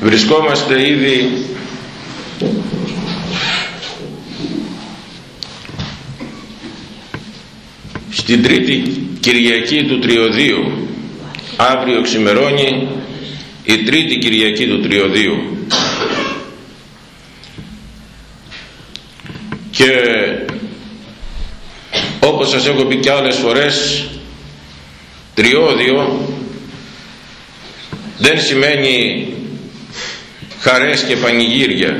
βρισκόμαστε ήδη στην τρίτη Κυριακή του Τριωδίου. Αύριο ξημερώνει η τρίτη Κυριακή του Τριωδίου. Και όπως σας έχω πει και άλλες φορές τριώδιο δεν σημαίνει χαρές και πανηγύρια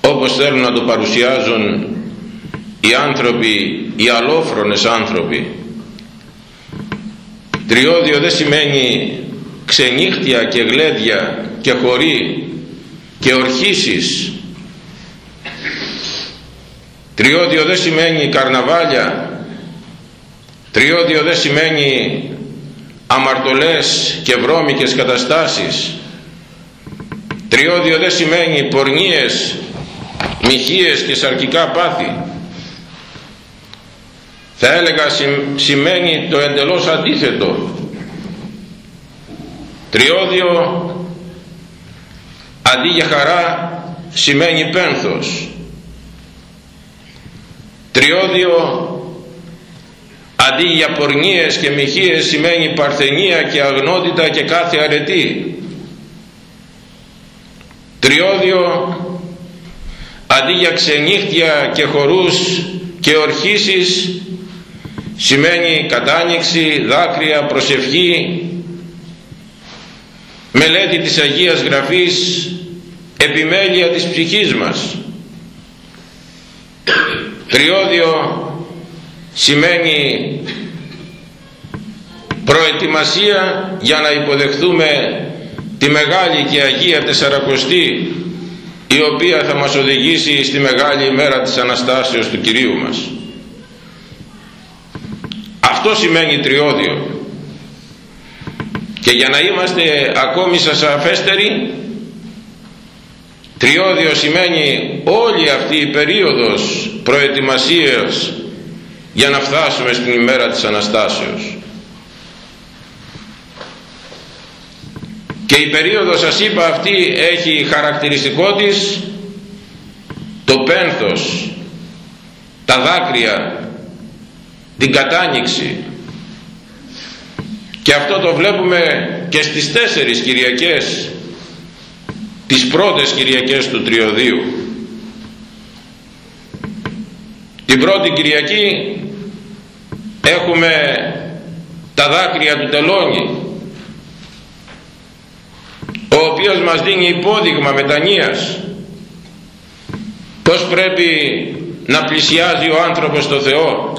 όπως θέλουν να το παρουσιάζουν οι άνθρωποι, οι αλόφρονες άνθρωποι. Τριώδιο δεν σημαίνει ξενύχτια και γλέδια και χωρί και ορχήσεις. Τριώδιο δεν σημαίνει καρναβάλια. Τριώδιο δεν σημαίνει αμαρτωλές και βρώμικες καταστάσεις τριώδιο δεν σημαίνει πορνίες μοιχείες και σαρκικά πάθη. Θα έλεγα σημαίνει το εντελώς αντίθετο. Τριώδιο αντί για χαρά σημαίνει πένθος. Τριώδιο αντί για πορνίες και μοιχείες σημαίνει παρθενία και αγνότητα και κάθε αρετή τριώδιο αντί για ξενύχτια και χορούς και ορχήσεις σημαίνει κατάνοιξη, δάκρυα, προσευχή μελέτη της Αγίας Γραφής επιμέλεια της ψυχής μας. Τριώδιο σημαίνει προετοιμασία για να υποδεχθούμε τη μεγάλη και Αγία Τεσσαρακοστή η οποία θα μας οδηγήσει στη μεγάλη ημέρα της Αναστάσεως του Κυρίου μας. Αυτό σημαίνει τριώδιο. Και για να είμαστε ακόμη σας αφέστεροι τριώδιο σημαίνει όλη αυτή η περίοδος προετοιμασίας για να φτάσουμε στην ημέρα της Αναστάσεως και η περίοδος σας είπα αυτή έχει χαρακτηριστικό της το πένθος τα δάκρυα την κατάνοιξη. Και αυτό το βλέπουμε και στις τέσσερις Κυριακές τις πρώτες Κυριακές του Τριωδίου. Την πρώτη Κυριακή έχουμε τα δάκρυα του τελώνη ο οποίος μας δίνει υπόδειγμα μετανοίας. Πως πρέπει να πλησιάζει ο άνθρωπος στο Θεό.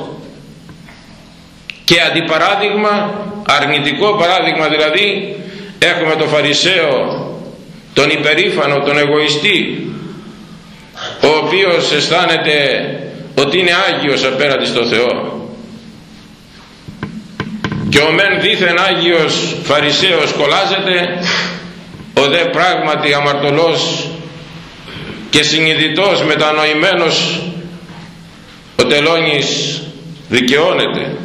Και αντιπαράδειγμα αρνητικό παράδειγμα δηλαδή έχουμε τον Φαρισαίο τον υπερήφανο, τον εγωιστή ο οποίος αισθάνεται ότι είναι Άγιος απέναντι στο Θεό. Και ο μεν δήθεν Άγιος Φαρισαίος κολλάζεται ο δε πράγματι αμαρτωλός και συνειδητός μετανοημένος ο τελώνης δικαιώνεται.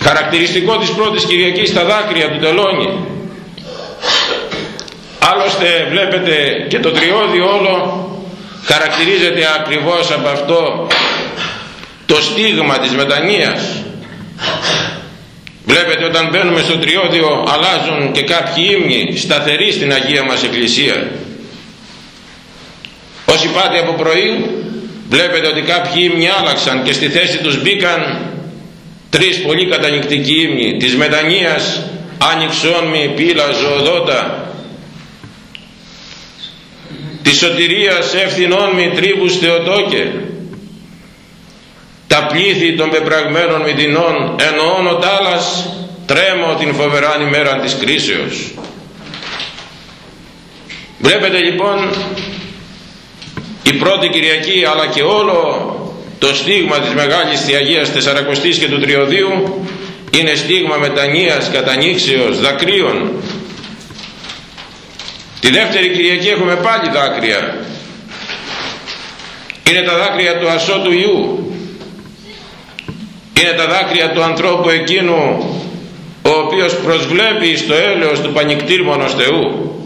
Χαρακτηριστικό της πρώτης Κυριακής τα δάκρυα του τελώνη. Άλλωστε βλέπετε και το τριώδη όλο χαρακτηρίζεται ακριβώς από αυτό το στίγμα της μετανοίας βλέπετε όταν μπαίνουμε στο τριώδιο αλλάζουν και κάποιοι ύμνοι σταθεροί στην Αγία μας Εκκλησία. Όσοι πάτε από πρωί βλέπετε ότι κάποιοι ύμνοι άλλαξαν και στη θέση τους μπήκαν τρεις πολύ κατανικτικοί ύμνοι της μετανοίας άνοιξόν μη πύλα ζωοδότα της σωτηρίας ευθυνών μη τρίβους Θεοτόκε τα πλήθη των πεπραγμένων μητινών εννοών ο τάλας τρέμω την φοβεράν ημέρα της κρίσεως βλέπετε λοιπόν η πρώτη Κυριακή αλλά και όλο το στίγμα της Μεγάλης Θεαγίας Τεσσαρακοστής και του Τριωδίου είναι στίγμα μετανοίας, κατανήξεως, δακρύων Τη δεύτερη Κυριακή έχουμε πάλι δάκρυα. Είναι τα δάκρυα του ασώτου Ιού. Είναι τα δάκρυα του ανθρώπου εκείνου ο οποίος προσβλέπει στο έλεος του πανικτήρμονος Θεού.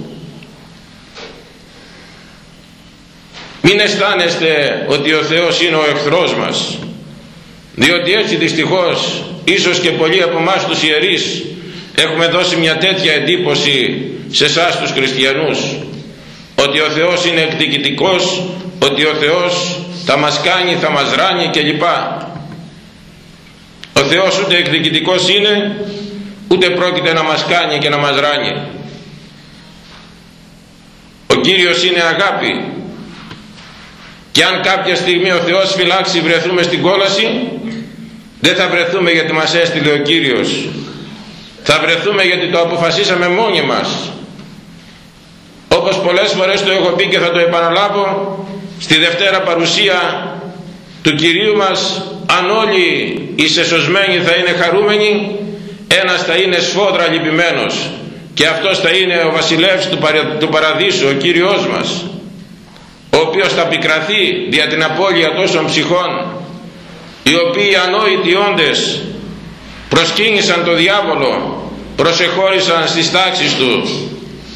Μην αισθάνεστε ότι ο Θεός είναι ο εχθρός μας διότι έτσι δυστυχώς ίσως και πολλοί από εμάς τους ιερείς έχουμε δώσει μια τέτοια εντύπωση σε εσάς τους χριστιανούς ότι ο Θεός είναι εκδικητικός ότι ο Θεός θα μας κάνει, θα μας ράνει κλπ ο Θεός ούτε εκδικητικός είναι ούτε πρόκειται να μας κάνει και να μας ράνει. Ο Κύριος είναι αγάπη. Και αν κάποια στιγμή ο Θεός φυλάξει βρεθούμε στην κόλαση δεν θα βρεθούμε γιατί μας έστειλε ο Κύριος. Θα βρεθούμε γιατί το αποφασίσαμε μόνοι μας. Όπως πολλές φορές το έχω πει και θα το επαναλάβω στη Δευτέρα παρουσία του Κυρίου μας αν όλοι οι σεσωσμένοι θα είναι χαρούμενοι. Ένας θα είναι σφόδρα λυπημένος και αυτός θα είναι ο βασιλεύς του παραδείσου ο Κύριος μας ο οποίος θα πικραθεί δια την απώλεια τόσων ψυχών οι οποίοι ανόητοι όντες προσκύνησαν το διάβολο προσεχώρησαν στις τάξεις του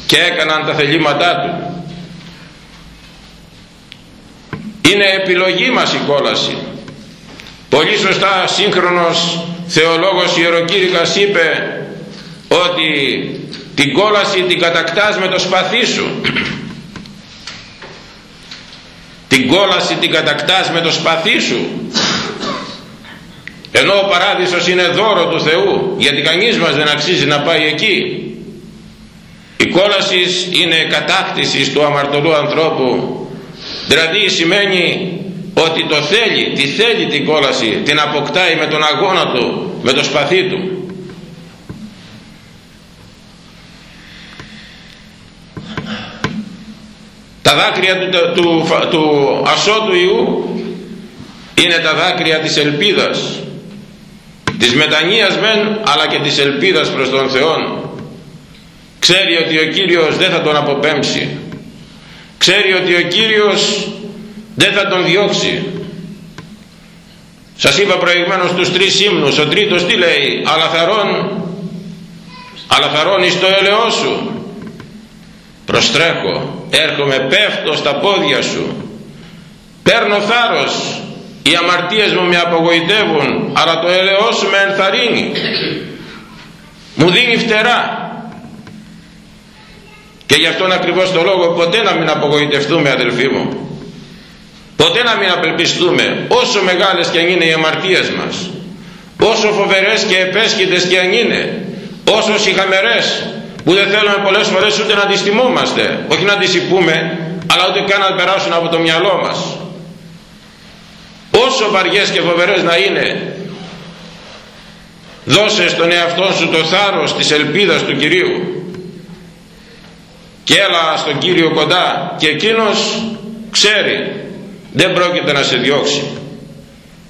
και έκαναν τα θελήματά του είναι επιλογή μας η κόλαση. Πολύ σωστά σύγχρονος θεολόγος Ιεροκήρυκας είπε ότι την κόλαση την κατακτάς με το σπαθί σου. Την κόλαση την κατακτάς με το σπαθί σου. Ενώ ο παράδεισος είναι δώρο του Θεού γιατί κανείς μας δεν αξίζει να πάει εκεί. Η κόλασης είναι κατάκτησης του αμαρτωλού ανθρώπου δηλαδή σημαίνει ότι το θέλει, τη θέλει την κόλαση την αποκτάει με τον αγώνα του με το σπαθί του. Τα δάκρυα του, του, του ασώτου Ιού είναι τα δάκρυα της ελπίδας της μετανοίας μεν αλλά και της ελπίδας προς τον Θεό ξέρει ότι ο Κύριος δεν θα τον αποπέμψει ξέρει ότι ο Κύριος δεν θα τον διώξει. Σας είπα προηγουμένως τους τρεις ύμνους. Ο τρίτος τι λέει; Αλαθαρών. Αλαθαρών εις το έλεό σου. Προστρέχω. Έρχομαι πέφτω στα πόδια σου. Παίρνω θάρρος. Οι αμαρτίες μου με απογοητεύουν αλλά το έλεος σου με ενθαρρύνει. Μου δίνει φτερά και γι' αυτόν ακριβώς το λόγο ποτέ να μην απογοητευτούμε αδελφοί μου. Ποτέ να μην απελπιστούμε όσο μεγάλες και αν είναι οι αμαρτίες μας. Όσο φοβερές και επέσχυτες και αν είναι. Όσο συχαμερές που δεν θέλουμε πολλές φορές ούτε να τις θυμόμαστε όχι να τις υπούμε αλλά ούτε καν να περάσουν από το μυαλό μας. Όσο βαριές και φοβερές να είναι δώσε στον εαυτό σου το θάρρος της ελπίδας του Κυρίου και έλα στον Κύριο κοντά και εκείνος ξέρει. Δεν πρόκειται να σε διώξει.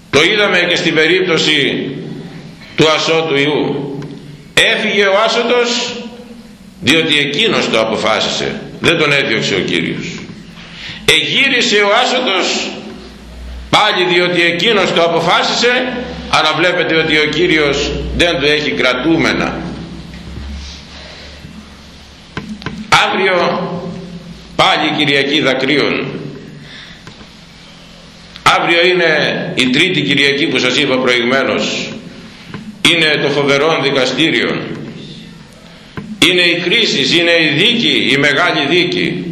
Το είδαμε και στην περίπτωση του ασώτου Ιού. Έφυγε ο άσωτος διότι εκείνος το αποφάσισε. Δεν τον έδιωξε ο Κύριος. Εγύρισε ο άσωτος πάλι διότι εκείνος το αποφάσισε αλλά βλέπετε ότι ο Κύριος δεν το έχει κρατούμενα αύριο πάλι Κυριακή Δακρύων. Αύριο είναι η τρίτη Κυριακή που σας είπα προηγουμένως. Είναι το φοβερό δικαστήριο. Είναι η κρίση, είναι η δίκη, η μεγάλη δίκη.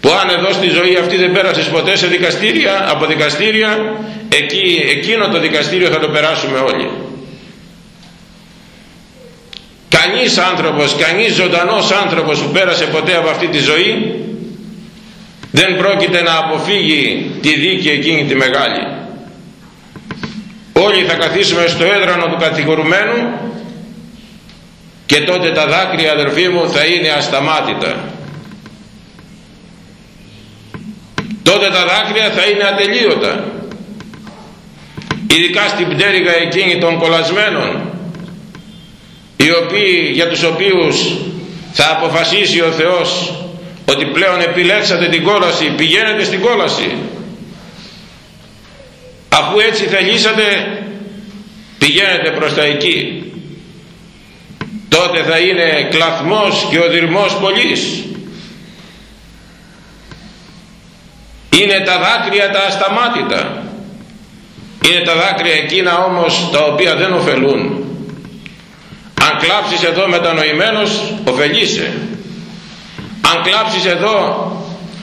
Που αν εδώ στη ζωή αυτή δεν πέρασες ποτέ σε δικαστήρια, από δικαστήρια εκεί, εκείνο το δικαστήριο θα το περάσουμε όλοι κανείς άνθρωπος, κανείς ζωντανός άνθρωπος που πέρασε ποτέ από αυτή τη ζωή δεν πρόκειται να αποφύγει τη δίκη εκείνη τη μεγάλη. Όλοι θα καθίσουμε στο έδρανο του κατηγορουμένου και τότε τα δάκρυα αδερφοί μου θα είναι ασταμάτητα. Τότε τα δάκρυα θα είναι ατελείωτα. Ειδικά στην πτέρυγα εκείνη των κολλασμένων οι οποίοι, για τους οποίους θα αποφασίσει ο Θεός ότι πλέον επιλέξατε την κόλαση πηγαίνετε στην κόλαση. Αφού έτσι θελήσατε πηγαίνετε προς τα εκεί. Τότε θα είναι κλαθμός και οδυρμός πολλής. Είναι τα δάκρυα τα ασταμάτητα. Είναι τα δάκρυα εκείνα όμως τα οποία δεν ωφελούν αν κλάψεις εδώ μετανοημένος ωφελείσαι. Αν κλάψεις εδώ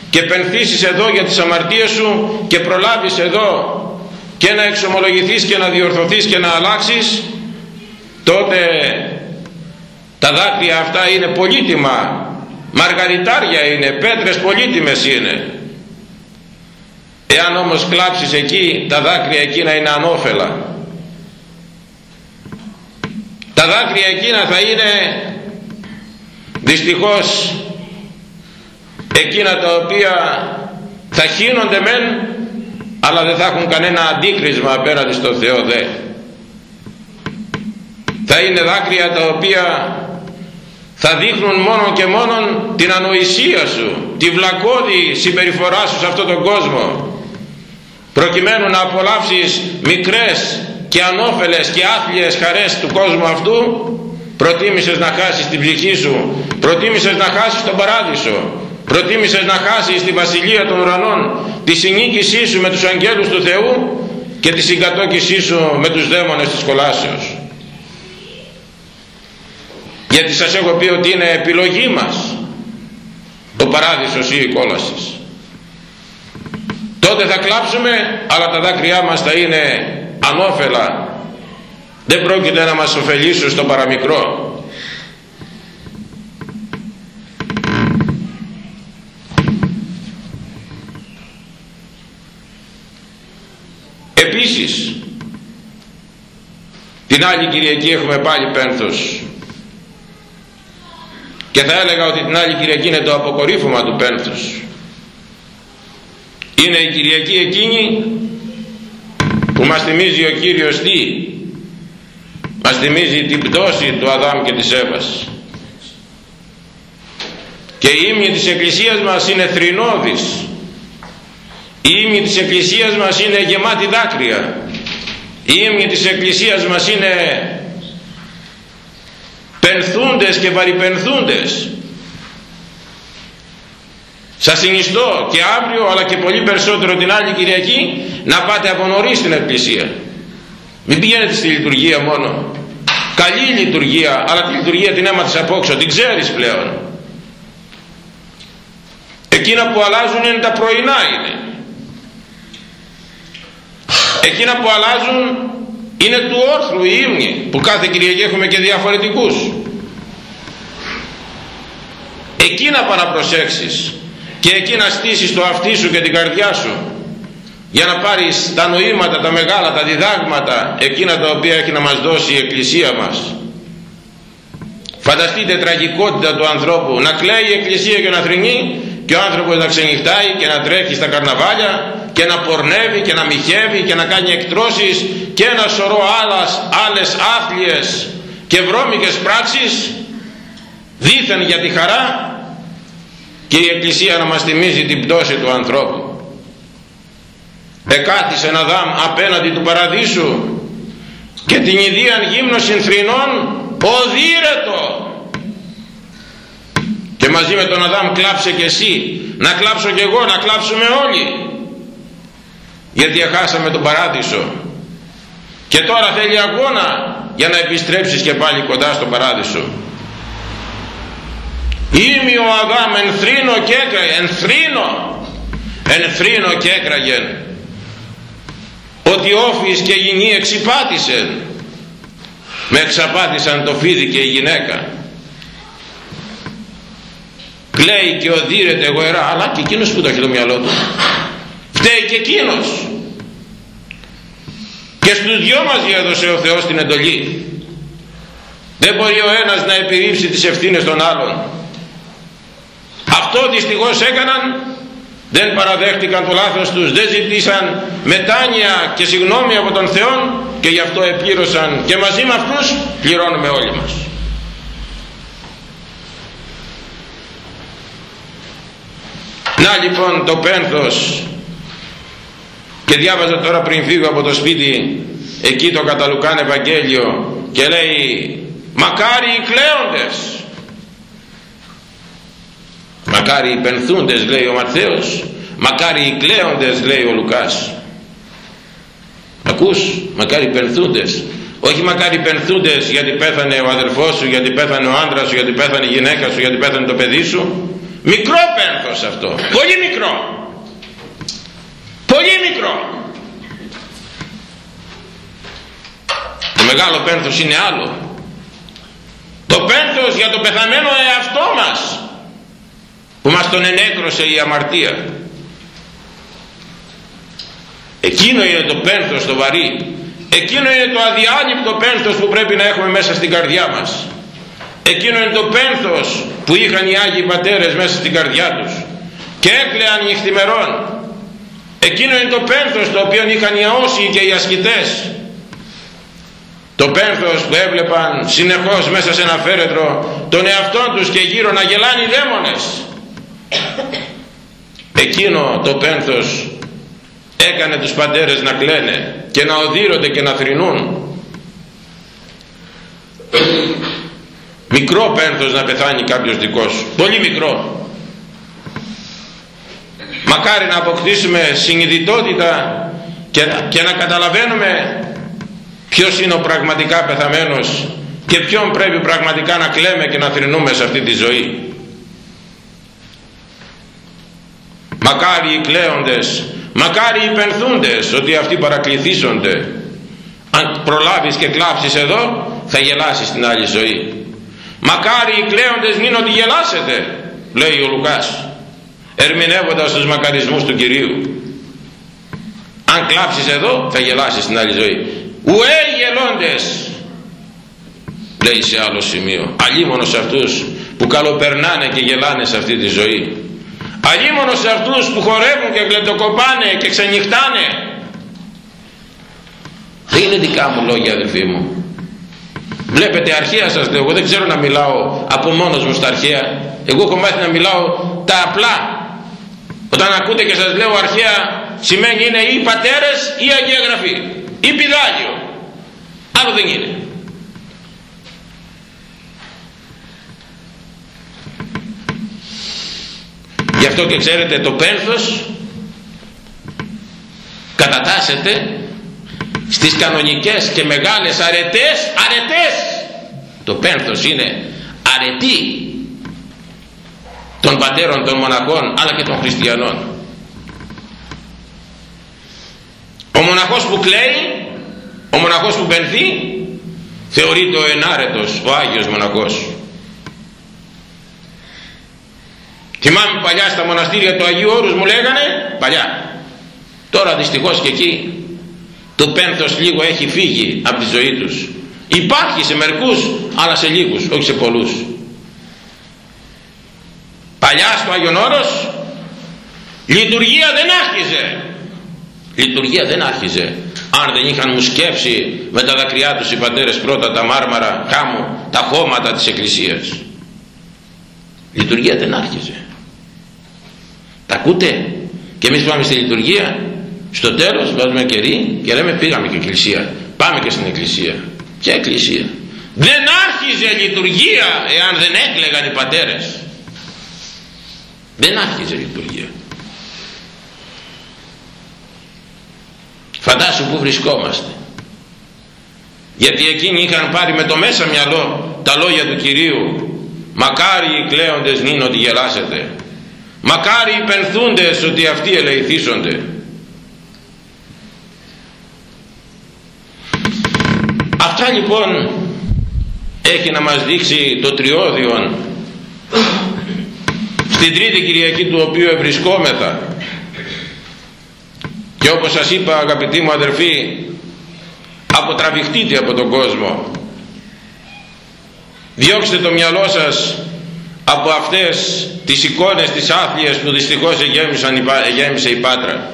και πενθήσεις εδώ για τις αμαρτίες σου και προλάβεις εδώ και να εξομολογηθείς και να διορθωθείς και να αλλάξεις τότε τα δάκρυα αυτά είναι πολύτιμα. Μαργαριτάρια είναι πέτρες πολύτιμες είναι. Εάν όμως κλάψεις εκεί τα δάκρυα εκείνα είναι ανώφελα τα δάκρυα εκείνα θα είναι δυστυχώς εκείνα τα οποία θα χύνονται μεν αλλά δεν θα έχουν κανένα αντίκρισμα απέναντι στο Θεό δε. Θα είναι δάκρυα τα οποία θα δείχνουν μόνο και μόνο την ανοησία σου τη βλακώδη συμπεριφορά σου σε αυτόν τον κόσμο προκειμένου να απολαύσεις μικρές και ανώφελες και άθλιες χαρές του κόσμου αυτού προτίμησες να χάσεις την ψυχή σου προτίμησες να χάσεις τον παράδεισο προτίμησες να χάσεις τη βασιλεία των ουρανών τη συνήκησή σου με τους αγγέλους του Θεού και τη συγκατόκησή σου με τους δαίμονες της κολάσεως. Γιατί σας έχω πει ότι είναι επιλογή μας το παράδεισος ή η κόλασης. Τότε θα κλάψουμε αλλά τα δάκρυά μας θα είναι ανώφελα δεν πρόκειται να μας ωφελήσουν στο παραμικρό. Επίσης την άλλη Κυριακή έχουμε πάλι πένθος. Και θα έλεγα ότι την άλλη Κυριακή είναι το αποκορύφωμα του πένθους. Είναι η Κυριακή εκείνη που μας θυμίζει ο Κύριος τι; Μας θυμίζει την πτώση του Αδάμ και της Εύας. Και η ύμνη της Εκκλησίας μας είναι θρηνώδης. Η ύμνη της Εκκλησίας μας είναι γεμάτη δάκρυα. Η ύμνη της Εκκλησίας μας είναι πενθούντες και βαρυπενθούντες σας συνιστώ και αύριο αλλά και πολύ περισσότερο την άλλη Κυριακή να πάτε από νωρίς στην Εκκλησία. Μην πηγαίνετε στη λειτουργία μόνο. Καλή λειτουργία αλλά τη λειτουργία την έμαθες απόξω την ξέρεις πλέον. Εκείνα που αλλάζουν είναι τα πρωινά είναι. Εκείνα που αλλάζουν είναι του όρθρου η ύμνη που κάθε Κυριακή έχουμε και διαφορετικούς. Εκείνα πά να προσέξεις και εκεί να στήσεις το αυτί σου και την καρδιά σου. Για να πάρεις τα νοήματα, τα μεγάλα, τα διδάγματα εκείνα τα οποία έχει να μας δώσει η Εκκλησία μας. Φανταστείτε τραγικότητα του ανθρώπου. Να κλαίει η Εκκλησία και να θρυνεί και ο άνθρωπος να ξενυχτάει και να τρέχει στα καρναβάλια και να πορνεύει και να μοιχεύει και να κάνει εκτρώσεις και ένα σωρό άλλες, άλλες άθλιες και βρώμικες πράξεις δήθεν για τη χαρά και η Εκκλησία να μας θυμίζει την πτώση του ανθρώπου. Εκάτησε ένα δάμ απέναντι του παραδείσου και την ιδίαν γύμνο συνθρηνών οδύρετο και μαζί με τον Αδάμ κλάψε και εσύ. Να κλάψω και εγώ να κλάψουμε όλοι. Γιατί εχάσαμε τον παράδεισο. Και τώρα θέλει αγώνα για να επιστρέψεις και πάλι κοντά στον παράδεισο Είμαι ο Αδάμ ενθρύνω και έκραγε, ενθρύνω, ενθρύνω και έκραγε ότι όφης και γυνή εξυπάτησε με εξαπάτησαν το φίδι και η γυναίκα. Κλαίει και οδύρεται εγωερά αλλά και εκείνος που το έχει το μυαλό του. Φταίει και εκείνος. Και στους δυο μας έδωσε ο Θεός την εντολή. Δεν μπορεί ο ένας να επιρρύψει τις ευθύνες των άλλων αυτό δυστυχώς έκαναν δεν παραδέχτηκαν το λάθος τους δεν ζητήσαν μετάνοια και συγνώμη από τον Θεό και γι' αυτό επλήρωσαν. Και μαζί με αυτούς πληρώνουμε όλοι μας. Να λοιπόν το πένθος. Και διάβαζα τώρα πριν φύγω από το σπίτι εκεί το καταλουκάν Ευαγγέλιο και λέει μακάρι οι κλαίοντες μακάρι οι πενθούντες λέει ο Ματθαίος μακάρι οι κλαίοντες λέει ο Λουκάς. Ακούς μακάρι οι πενθούντες. Όχι μακάρι οι πενθούντες γιατί πέθανε ο αδελφός σου γιατί πέθανε ο άντρας σου γιατί πέθανε η γυναίκα σου γιατί πέθανε το παιδί σου. Μικρό πένθος αυτό. Πολύ μικρό. Πολύ μικρό. Το μεγάλο πένθος είναι άλλο. Το πένθος για το πεθαμένο εαυτό μας που μας τον ενέκρωσε η αμαρτία. Εκείνο είναι το πένθος το βαρύ. Εκείνο είναι το αδιάλειπτο πένθος που πρέπει να έχουμε μέσα στην καρδιά μας. Εκείνο είναι το πένθος που είχαν οι Άγιοι Πατέρες μέσα στην καρδιά τους και έκλαιαν νυχθημερών εκείνο είναι το πένθος το οποίο είχαν οι αόσιοι και οι ασκητές. Το πένθος που έβλεπαν συνεχώς μέσα σε ένα φέρετρο τον εαυτό τους και γύρω να γελάνε οι δαίμονες εκείνο το πένθος έκανε τους πατέρες να κλαίνε και να οδύρονται και να θρηνούν μικρό πένθος να πεθάνει κάποιος δικός. Πολύ μικρό. Μακάρι να αποκτήσουμε συνειδητότητα και, και να καταλαβαίνουμε ποιος είναι ο πραγματικά πεθαμένος και ποιον πρέπει πραγματικά να κλαίμε και να θρηνούμε σε αυτή τη ζωή μακάρι οι κλαίοντες μακάρι οι πενθούντες ότι αυτοί παρακληθήσονται. Αν προλάβεις και κλάψεις εδώ θα γελάσεις στην άλλη ζωή. Μακάρι οι κλαίοντες μην ότι γελάσετε λέει ο Λουκάς ερμηνεύοντας τους μακαρισμούς του Κυρίου. Αν κλάψεις εδώ θα γελάσεις στην άλλη ζωή. Ουέ οι γελώντες λέει σε άλλο σημείο. Αλλήμωνο σε αυτούς που καλοπερνάνε και γελάνε σε αυτή τη ζωή αλλήμωνο σε αυτούς που χορεύουν και γλεντοκοπάνε και ξενυχτάνε. Δεν είναι δικά μου λόγια αδελφοί μου. Βλέπετε αρχαία σας λέω εγώ δεν ξέρω να μιλάω από μόνος μου στα αρχαία. Εγώ έχω μάθει να μιλάω τα απλά. Όταν ακούτε και σας λέω αρχαία σημαίνει είναι ή πατέρες ή Αγία Γραφή ή πιδάγιο άλλο δεν είναι γι' αυτό και ξέρετε το πένθος κατατάσσεται στις κανονικές και μεγάλες αρετές αρετές. Το πένθος είναι αρετή των πατέρων των μοναχών αλλά και των χριστιανών. Ο μοναχός που κλαίει ο μοναχός που πενθεί θεωρείται ο ενάρετος ο Άγιος μοναχός θυμάμαι παλιά στα μοναστήρια του Αγίου Όρους μου λέγανε παλιά. Τώρα δυστυχώς και εκεί το πένθος λίγο έχει φύγει από τη ζωή τους. Υπάρχει σε μερικούς αλλά σε λίγους όχι σε πολλούς. Παλιά στο Άγιον Όρος λειτουργία δεν άρχιζε. Λειτουργία δεν άρχιζε. Αν δεν είχαν μου σκέψει με τα δακρυά τους οι πατέρες πρώτα τα μάρμαρα κάμου τα χώματα της εκκλησίας. Λειτουργία δεν άρχιζε τα ακούτε; Και εμείς πάμε στη λειτουργία. Στο τέλος βάζουμε κερί και λέμε πήγαμε και εκκλησία. Πάμε και στην εκκλησία ποια εκκλησία. Δεν άρχιζε λειτουργία εάν δεν έκλεγαν οι πατέρες. Δεν άρχιζε λειτουργία. Φαντάσου που βρισκόμαστε. Γιατί εκείνοι είχαν πάρει με το μέσα μυαλό τα λόγια του Κυρίου. Μακάρι οι κλαίοντες νυν ότι γελάσετε μακάρι οι πενθούντες ότι αυτοί ελεηθήσονται αυτά λοιπόν έχει να μας δείξει το τριώδιον στην τρίτη Κυριακή του οποίου ευρισκόμεθα. Και όπως σας είπα αγαπητοί μου αδερφοί αποτραβηχτείτε από τον κόσμο. Διώξτε το μυαλό σας από αυτές τις εικόνες τις άθλιες που δυστυχώς εγέμισε η Πάτρα.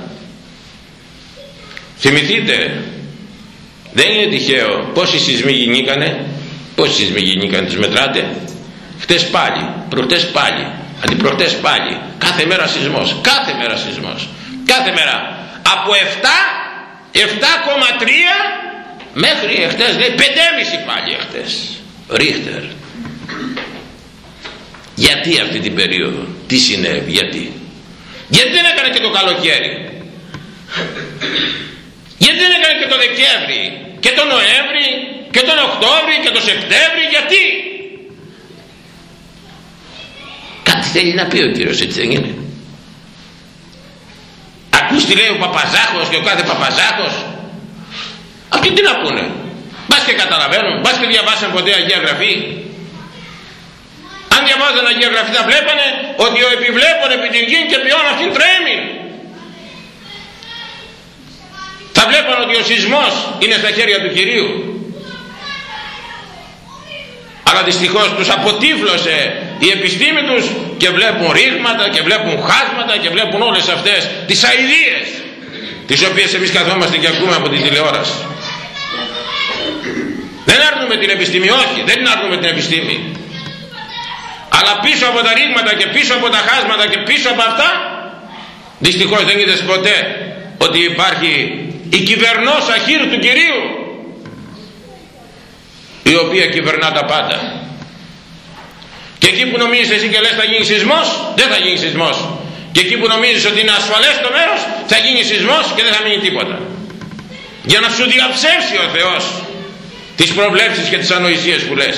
Θυμηθείτε δεν είναι τυχαίο πόσοι σεισμοί γινήκανε πόσοι σεισμοί γινήκανε τους μετράτε. Χτες πάλι προχτές πάλι αντιπροχτές πάλι κάθε μέρα σεισμός κάθε μέρα σεισμός κάθε μέρα. Από 7 7,3 μέχρι εχθές λέει 5,5 πάλι εχθές Ρίχτερ γιατί αυτή την περίοδο; Τι συνέβη; Γιατί; Γιατί δεν έκανε και το καλοκαίρι; Γιατί δεν έκανε και το Δεκέμβρη; Και το Νοέμβρη; Και τον Οκτώβρη; Και τον Σεπτέμβρη; Γιατί; Κάτι θέλει να πει ο Κύριος έτσι δεν είναι; Ακούς τι λέει ο Παπαζάχος και ο κάθε Παπαζάχος; Αυτοί τι να πούνε; Μπας και καταλαβαίνουν μπας και διαβάσαν ποτέ Αγία Γραφή; Αν διαβάζαν Αγία Γραφή θα βλέπανε ότι ο επιβλέπων επί την γη και ποιόν αυτήν τρέμει. Θα βλέπαν ότι ο σεισμός είναι στα χέρια του Κυρίου. Αλλά δυστυχώς τους αποτύφλωσε η επιστήμη τους και βλέπουν ρήγματα και βλέπουν χάσματα και βλέπουν όλες αυτές τις αηδίες τις οποίες εμείς καθόμαστε και ακούμε από την τηλεόραση. Δεν άρνουμε την επιστήμη όχι δεν άρνουμε την επιστήμη αλλά πίσω από τα ρήγματα και πίσω από τα χάσματα και πίσω από αυτά δυστυχώς δεν είδες ποτέ ότι υπάρχει η κυβερνός αχύρου του Κυρίου η οποία κυβερνά τα πάντα. Και εκεί που νομίζεις εσύ και λες θα γίνει σεισμός δεν θα γίνει σεισμός. Και εκεί που νομίζεις ότι είναι ασφαλές το μέρος θα γίνει σεισμός και δεν θα μείνει τίποτα. Για να σου διαψεύσει ο Θεός τις προβλέψεις και τις ανοησίες που λες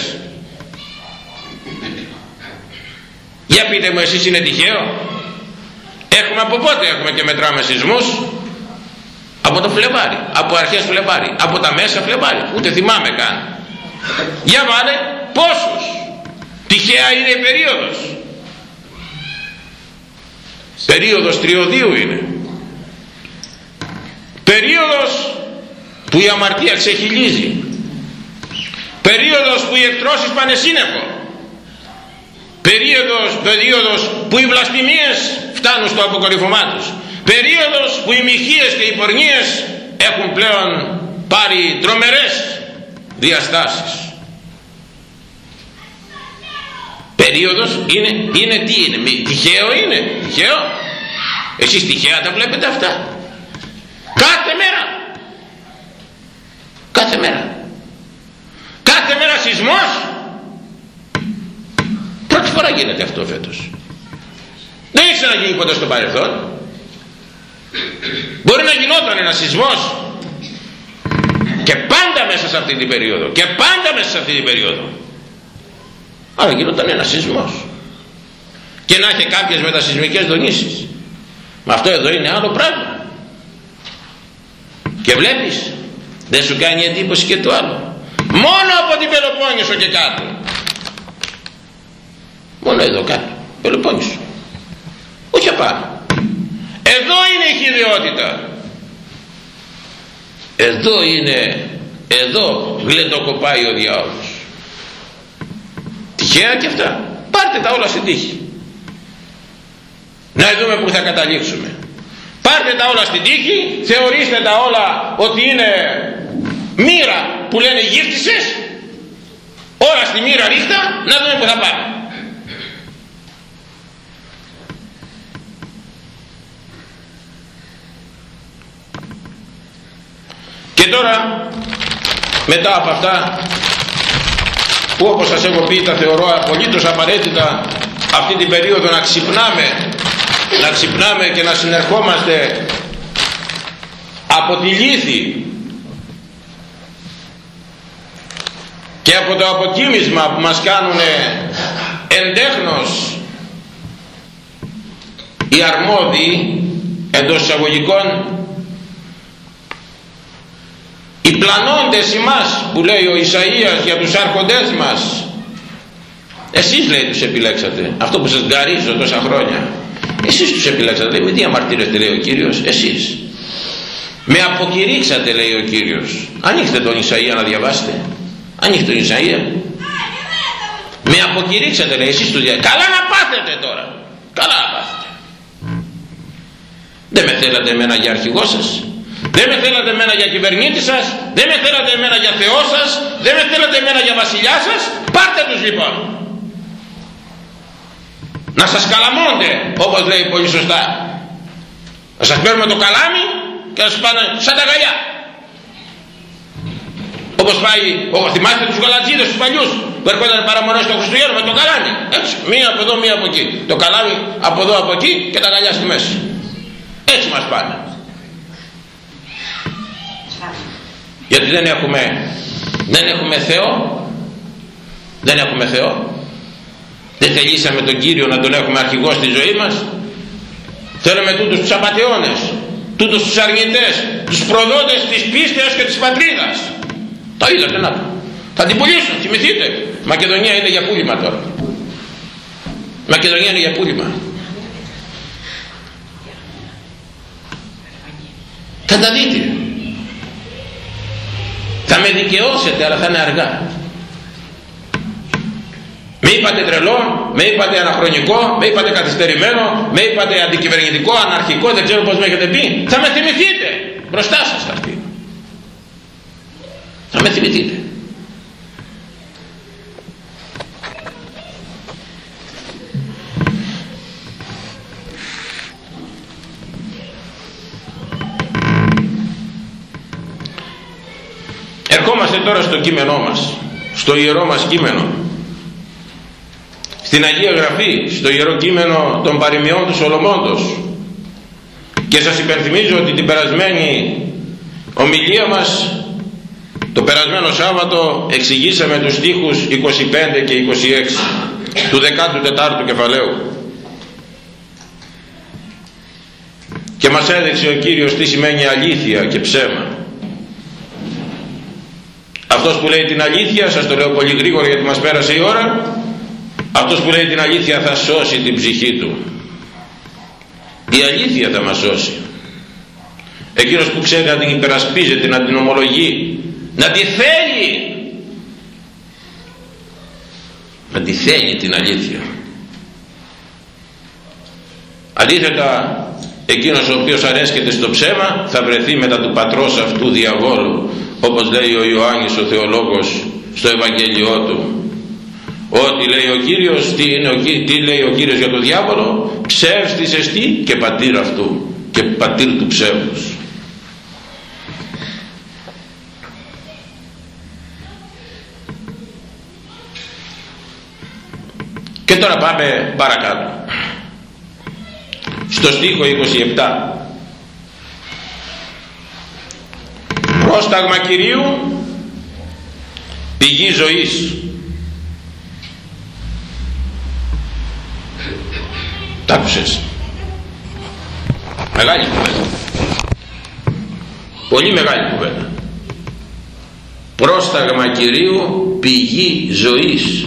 για πείτε μου εσείς είναι τυχαίο; Έχουμε από πότε έχουμε και μετράμε σεισμούς; Από το Φλεβάρι, από αρχές Φλεβάρι, από τα μέσα Φλεβάρι, ούτε θυμάμαι καν. Για βάλε πόσους. Τυχαία είναι η περίοδος. Περίοδος τριωδίου είναι. Περίοδος που η αμαρτία ξεχυλίζει. Περίοδος που οι εκτρώσεις πάνε σύννεφο. Περίοδος, περίοδος που οι βλαστημίες φτάνουν στο αποκορυφωμά τους. Περίοδος που οι μοιχείες και οι πορνίες έχουν πλέον πάρει τρομερές διαστάσεις. Περίοδος είναι, είναι τι είναι τυχαίο είναι τυχαίο. Εσείς τυχαία τα βλέπετε αυτά. Κάθε μέρα. Κάθε μέρα. Κάθε μέρα σεισμός. πρώτη φορά γίνεται αυτό φέτος δεν έχει ξαναγίνει ποτέ στο παρελθόν Μπορεί να γινόταν ένας σεισμός και πάντα μέσα σε αυτή την περίοδο και πάντα μέσα σε αυτή την περίοδο. Αλλά γινόταν ένας σεισμός και να έχει κάποιες μετασυσμικές δονήσεις. Μα αυτό εδώ είναι άλλο πράγμα. Και βλέπεις, δεν σου κάνει εντύπωση και το άλλο. Μόνο από την Πελοπόννησο και κάτω. Μόνο εδώ κάτω, Πελοπόννησο. Όχι απάνω. Εδώ είναι η χειριότητα. Εδώ είναι, εδώ γλεντοκοπάει ο διάολος. Τυχαία και αυτά. Πάρτε τα όλα στην τύχη. Να δούμε που θα καταλήξουμε. Πάρτε τα όλα στην τύχη, θεωρήστε τα όλα ότι είναι μοίρα που λένε γύφτισες, όλα στη μοίρα ρίχτα, να δούμε που θα πάμε. Και τώρα μετά από αυτά που όπως σας έχω πει τα θεωρώ απολύτως απαραίτητα αυτή την περίοδο να ξυπνάμε να ξυπνάμε και να συνερχόμαστε από τη λύθη και από το αποκοίμισμα που μας κάνουν εντέχνος οι αρμόδιοι εντός εισαγωγικών οι πλανώντες ημάς που λέει ο Ισαΐας για τους άρχοντές μας. Εσείς λέει τους επιλέξατε. Αυτό που σας γκαρίζω τόσα χρόνια. Εσείς τους επιλέξατε. Με τι αμαρτύρετε λέει ο Κύριος. Εσείς. Με αποκηρύξατε λέει ο Κύριος. Ανοίξτε τον Ισαΐα να διαβάσετε. Ανοίξτε τον Ισαΐα. Με αποκηρύξατε λέει εσείς τους διαβάσετε καλά να πάθετε τώρα. Καλά να πάθετε. Δεν με θέλατε εμένα για αρχηγό σας δεν με θέλατε εμένα για κυβερνήτη σας, δεν με θέλατε εμένα για Θεό σας, δεν με θέλατε εμένα για βασιλιά σας, πάρτε τους λοιπόν. Να σας καλαμώνται, όπως λέει πολύ σωστά. Να σας παίρνουμε το καλάμι και να σας πάνε σαν τα γαλιά. Όπως πάει, όπως θυμάστε τους γαλατζίδες τους παλιούς, που έρχονταν παραμονές στο Χριστουγέννο με το καλάμι. Έτσι, μία από εδώ, μία από εκεί. Το καλάμι από εδώ, από εκεί και τα γαλιά στη μέση. Έτσι μας πάνε. Γιατί δεν έχουμε, δεν έχουμε Θεό. Δεν έχουμε Θεό. Δεν θελήσαμε τον Κύριο να τον έχουμε αρχηγό στη ζωή μας. Θέλουμε τούτους τους απατεώνες, τούτους τους αρνητές, τους προδότες της πίστεως και της πατρίδας. Το είδατε να το. Θα την πουλήσουν, θυμηθείτε. Μακεδονία είναι για πούλημα τώρα. Μακεδονία είναι για πούλημα. Θα τα δείτε. Θα με δικαιώσετε αλλά θα είναι αργά. Με είπατε τρελό, με είπατε αναχρονικό, με είπατε καθυστερημένο, με είπατε αντικυβερνητικό, αναρχικό, δεν ξέρω πώς με έχετε πει. Θα με θυμηθείτε. Μπροστά σας θα πει. Θα με θυμηθείτε. Ερχόμαστε τώρα στο κείμενό μας, στο ιερό μας κείμενο. Στην Αγία Γραφή, στο ιερό κείμενο των παροιμιών του Σολομώντος. Και σας υπενθυμίζω ότι την περασμένη ομιλία μας, το περασμένο Σάββατο, εξηγήσαμε τους στίχους 25 και 26 του 14ου κεφαλαίου. Και μας έδειξε ο Κύριος τι σημαίνει αλήθεια και ψέμα. Αυτός που λέει την αλήθεια, σας το λέω πολύ γρήγορα γιατί μας πέρασε η ώρα, αυτός που λέει την αλήθεια θα σώσει την ψυχή του. Η αλήθεια θα μας σώσει. Εκείνος που ξέρει να την υπερασπίζεται, να την ομολογεί, να τη θέλει. Να τη θέλει την αλήθεια. Αντίθετα, εκείνος ο οποίος αρέσκεται στο ψέμα θα βρεθεί μετά του πατρός αυτού διαβόλου όπως λέει ο Ιωάννης ο θεολόγος στο Ευαγγέλιό του ότι λέει ο Κύριος τι, είναι ο, τι λέει ο Κύριος για τον διάβολο ψεύστης εστί και πατήρ αυτού και πατήρ του ψεύδους και τώρα πάμε παρακάτω. Στο στίχο 27 πρόσταγμα Κυρίου πηγή ζωής. Τ' άκουσες μεγάλη κουβέντα. Πολύ μεγάλη κουβέντα. Πρόσταγμα Κυρίου πηγή ζωής.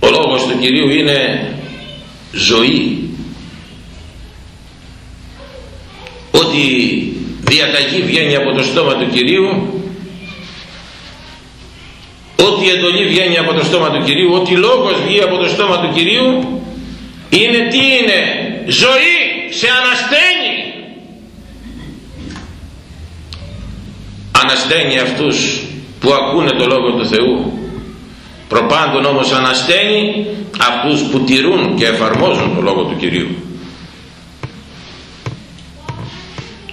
Ο λόγος του Κυρίου είναι ζωή ότι διαταγή βγαίνει από το στόμα του Κυρίου ό,τι εντολή βγαίνει από το στόμα του Κυρίου ό,τι λόγος βγει από το στόμα του Κυρίου είναι τι είναι ζωή σε ανασταίνει ανασταίνει αυτούς που ακούνε το Λόγο του Θεού. Προπάντων όμως ανασταίνει αυτούς που τηρούν και εφαρμόζουν το Λόγο του Κυρίου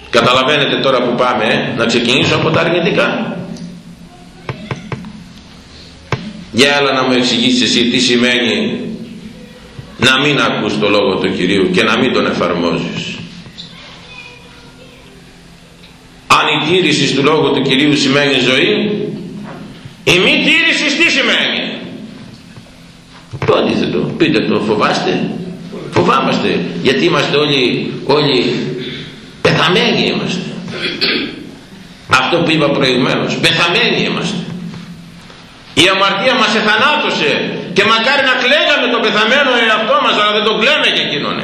Καταλαβαίνετε τώρα που πάμε, ε; να ξεκινήσω από τα αρνητικά. Για έλα να μου εξηγήσεις εσύ τι σημαίνει να μην ακούς το Λόγο του Κυρίου και να μην τον εφαρμόζεις. Αν η τήρησης του Λόγου του Κυρίου σημαίνει ζωή, η μη τήρησης τι σημαίνει; Το αντίθετο, πείτε το, φοβάστε. Φοβάμαστε, γιατί είμαστε όλοι, όλοι πεθαμένοι είμαστε. Αυτό που είπα προηγουμένως πεθαμένοι είμαστε. Η αμαρτία μας εθανάτωσε και μακάρι να κλαίγαμε το πεθαμένο εαυτό μας αλλά δεν τον κλαίμε και εκείνον.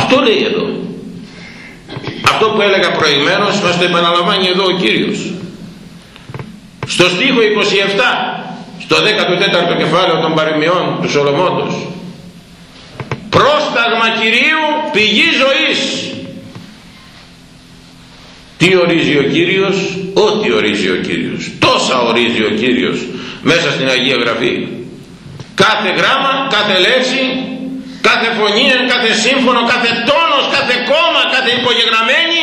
Αυτό λέει εδώ. Αυτό που έλεγα προηγουμένως μας το επαναλαμβάνει εδώ ο Κύριος. Στο στίχο 27 στο 14ο κεφάλαιο των παροιμιών του Σολομόντος πρόσταγμα Κυρίου πηγή ζωής τι ορίζει ο Κύριος ό,τι ορίζει ο Κύριος τόσα ορίζει ο Κύριος μέσα στην Αγία Γραφή κάθε γράμμα κάθε λέξη κάθε φωνή, κάθε σύμφωνο, κάθε τόνος, κάθε κόμμα, κάθε υπογεγραμμένη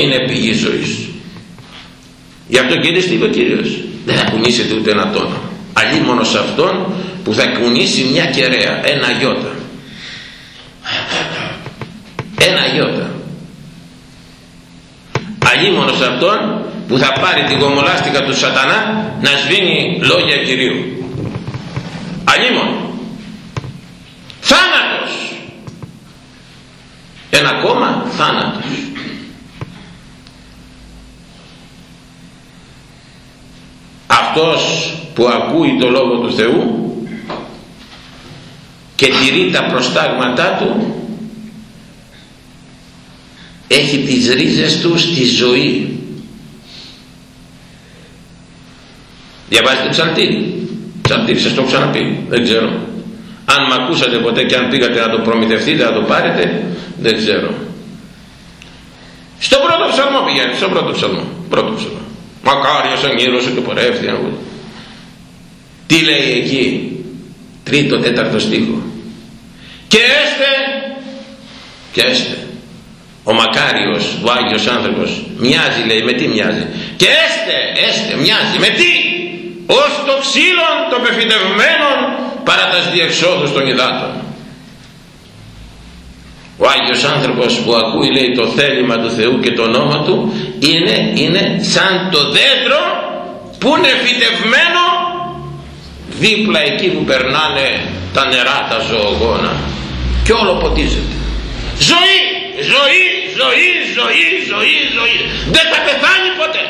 είναι πηγή ζωής. Γι' αυτό κύριε τι είπε ο Κύριος. Δεν θα κουνήσετε ούτε ένα τόνο. Αλλή μόνο σε αυτόν που θα κουνήσει μια κεραία, ένα γιώτα. Ένα γιώτα. Αλλή μόνο σε αυτόν που θα πάρει τη γομολάστικα του σατανά να σβήνει λόγια Κυρίου. Αλλή μόνο. Θάνατος. Ένα κόμμα θάνατος. αυτός που ακούει το Λόγο του Θεού και τηρεί τα προστάγματά του έχει τις ρίζες του στη ζωή. Διαβάζετε ψαλτήρι. Ψαλτήρι σας το έχω ξαναπεί δεν ξέρω. Αν με ακούσατε ποτέ και αν πήγατε να το προμηθευτείτε να το πάρετε δεν ξέρω. Στον πρώτο ψαλμό πηγαίνει στον πρώτο ψαλμό πρώτο ψαλμό. Μακάριος ανήρωσε και πορεύτη τι λέει εκεί τρίτο τέταρτο στίχο και έστε και έστε. Ο μακάριος ο Άγιος άνθρωπος μοιάζει λέει με τι μοιάζει. Και έστε έστε μοιάζει με τι; Ως το ξύλο των πεφυτευμένων παρά τας διεξόδους των υδάτων. Ο Άγιος άνθρωπος που ακούει λέει το θέλημα του Θεού και το όνομα του είναι, είναι σαν το δέντρο που είναι φυτευμένο δίπλα εκεί που περνάνε τα νερά τα ζωογόνα και όλο ποτίζεται. Ζωή, ζωή, ζωή, ζωή, ζωή, ζωή. Δεν θα πεθάνει ποτέ.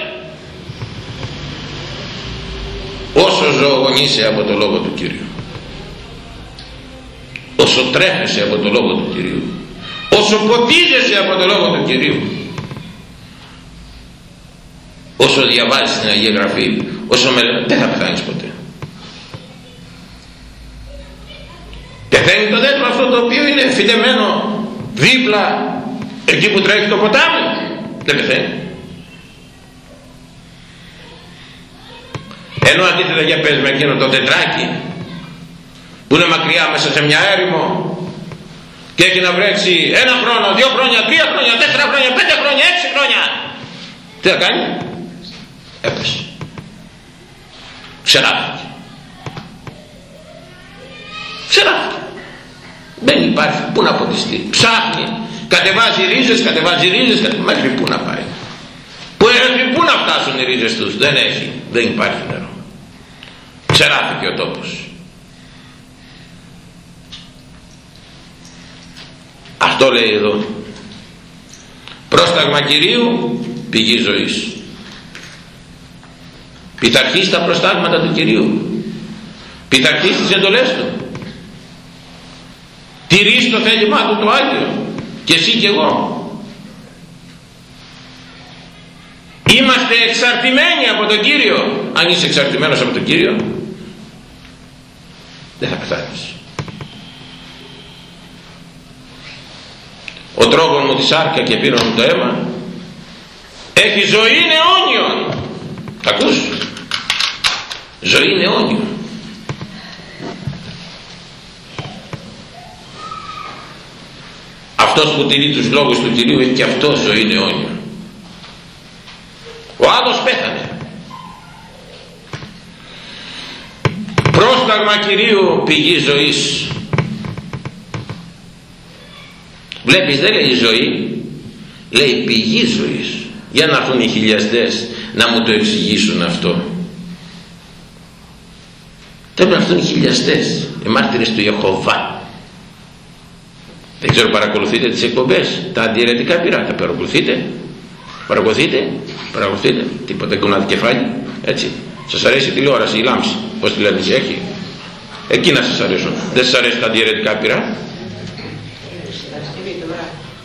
Όσο ζωογονείσαι από το Λόγο του Κύριου όσο τρέφεσαι από το Λόγο του Κυρίου όσο ποτίζεσαι από το Λόγο του Κυρίου όσο διαβάζεις την Αγία Γραφή όσο με... δεν θα πεθάνεις ποτέ πεθαίνει το δέντρο αυτό το οποίο είναι φυτεμένο δίπλα εκεί που τρέχει το ποτάμι δεν πεθαίνει ενώ αντίθετα για πες με εκείνο το τετράκι που είναι μακριά μέσα σε μια έρημο και έχει να βρέξει ένα χρόνο, δύο χρόνια, τρία χρόνια, τέσσερα χρόνια, πέντε χρόνια, έξι χρόνια. Τι θα κάνει; Έπεσε. Ξεράφηκε. Ξεράφηκε. Δεν υπάρχει. Πού να ποτιστεί. Ψάχνει. Κατεβάζει ρίζες, κατεβάζει ρίζες, κατεβάζει... μέχρι πού να πάει. Που μέχρι πού να φτάσουν οι ρίζες τους. Δεν έχει. Δεν υπάρχει νερό. Ξεράφηκε ο τόπος. αυτό λέει εδώ πρόσταγμα Κυρίου πηγή ζωής πειθαρχείς στα προστάγματα του Κυρίου πειθαρχείς στις εντολές του τηρείς το θέλημά του το Άγιο. Και εσύ και εγώ. Είμαστε εξαρτημένοι από τον Κύριο. Αν είσαι εξαρτημένος από τον Κύριο δεν θα πεθάνεις. Ο τρόπος μου τη σάρκα και πήραν μου το αίμα έχει ζωή αιώνιον ακούς; Ζωή αιώνιον αυτός που τηρεί τους λόγους του Κυρίου έχει και αυτός ζωή αιώνιον ο άλλος πέθανε πρόσταγμα Κυρίου πηγή ζωής Βλέπεις δεν λέει ζωή, λέει πηγή ζωής. Για να έρθουν οι χιλιαστές να μου το εξηγήσουν αυτό. Πρέπει να έρθουν οι χιλιαστές, οι μάρτυρες του Ιεχωβά. Δεν ξέρω παρακολουθείτε τις εκπομπές, τα αντιαιρετικά πειρά, τα παρακολουθείτε. Παρακολουθείτε, παρακολουθείτε, τίποτα κουνάτε κεφάλι, έτσι. Σας αρέσει η τηλεόραση, η λάμψη, πώς τη λέτε, έχει; Εκεί να σας αρέσουν. Δεν σας αρέσει τα αντιαιρετικά πειρά;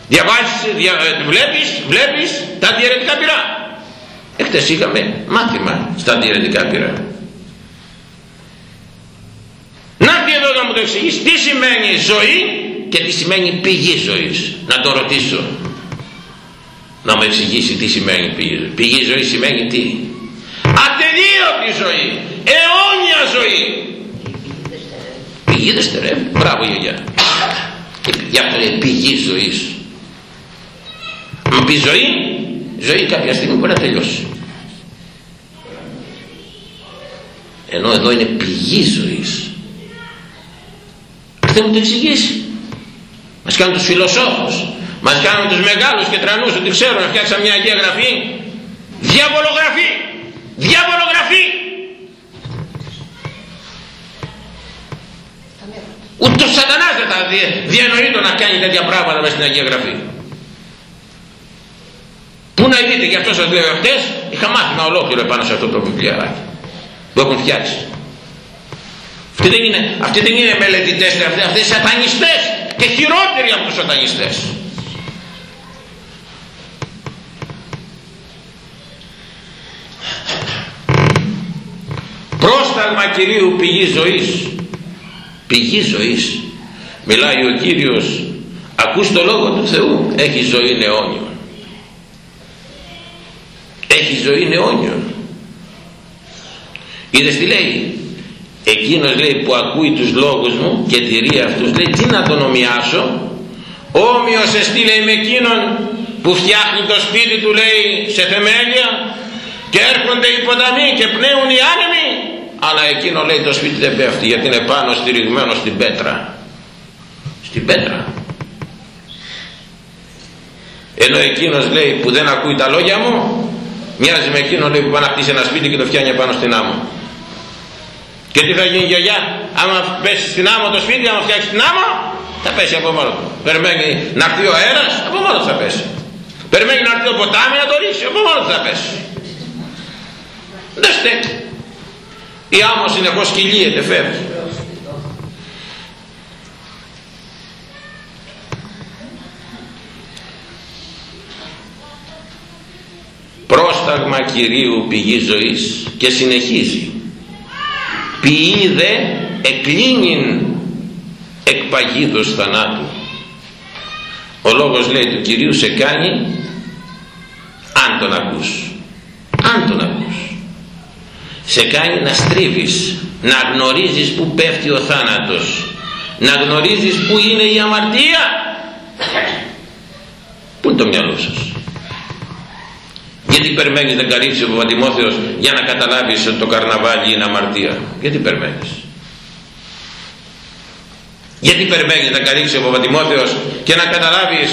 Διαβάζεις, δια, ε, βλέπεις, βλέπεις τα αντιαιρετικά πυρά. Έχτες είχαμε μάθημα στα αντιαιρετικά πυρά. Να έρθει εδώ να μου το εξηγήσει τι σημαίνει ζωή και τι σημαίνει πηγή ζωής. Να το ρωτήσω. Να μου εξηγήσει τι σημαίνει πηγή ζωής. Πηγή ζωής σημαίνει τι; Ατελείωτη ζωή. Αιώνια ζωή. πηγίδεστε ρε μπράβο γιαγιά γι' αυτό λέει πηγή ζωής αν πει ζωή ζωή κάποια στιγμή μπορεί να τελειώσει ενώ εδώ είναι πηγή ζωής αυτό μου το εξηγήσει μας κάνουν τους φιλοσόφους. Μας κάνουν τους μεγάλους και τρανούς ότι ξέρουν να φτιάξαν μια Αγία Γραφή. Διαβολογραφή! Διαβολογραφή! Ούτε ο σατανάς δεν θα διανοεί το να κάνει τέτοια πράγματα μες στην Αγία Γραφή. Πού να δείτε, γι' αυτό σας λέω χτες, είχα μάθημα ολόκληρο πάνω σε αυτό το βιβλιαράκι που έχουν φτιάξει. Αυτοί δεν είναι, αυτοί δεν είναι μελετητές, αυτοί, αυτοί είναι σατανιστές και χειρότεροι από τους σατανιστές. Πρόσταγμα Κυρίου πηγή ζωής. Πηγή ζωής. Μιλάει ο Κύριος, ακούς το Λόγο του Θεού, έχει ζωή αιώνιο. Έχει ζωή αιώνιο. Είδες τι λέει; Εκείνος λέει που ακούει τους λόγους μου και τηρεί αυτούς λέει τι να τον ομοιάσω; Όμοιος εστί λέει με εκείνον που φτιάχνει το σπίτι του λέει σε θεμέλια και έρχονται οι ποταμοί και πνέουν οι άνεμοι αλλά εκείνο λέει το σπίτι δεν πέφτει γιατί είναι πάνω στηριγμένο στην πέτρα στην πέτρα. Ενώ εκείνος λέει που δεν ακούει τα λόγια μου μοιάζει με εκείνο λέει που πάει να χτίσει ένα σπίτι και το φτιάνει πάνω στην άμμο και τι θα γίνει γιαγιά; Άμα πέσει στην άμμο το σπίτι άμα φτιάξει την άμμο θα πέσει από μόνο του. Περιμένει να έρθει ο αέρας από μόνο του θα πέσει. Περιμένει να έρθει το ποτάμι να το ρίξει από μόνο του θα πέσει. Δεν στέκει η άμμο συνεχώς κυλίεται φεύγει. Πρόσταγμα Κυρίου πηγής ζωής και συνεχίζει ποιή δε εκλίνην εκ παγίδος θανάτου. Ο λόγος λέει του Κυρίου σε κάνει αν τον ακούς αν τον ακούς. Σε κάνει να στρίβεις να γνωρίζεις που πέφτει ο θάνατος να γνωρίζεις που είναι η αμαρτία. Πού είναι το μυαλό σας; Γιατί περιμένεις να καλύψει ο Παπατημόθεος για να καταλάβεις ότι το καρναβάλι είναι αμαρτία. Γιατί περιμένεις; Γιατί περιμένεις να καλύψει ο Παπατημόθεος και να καταλάβεις